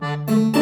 Música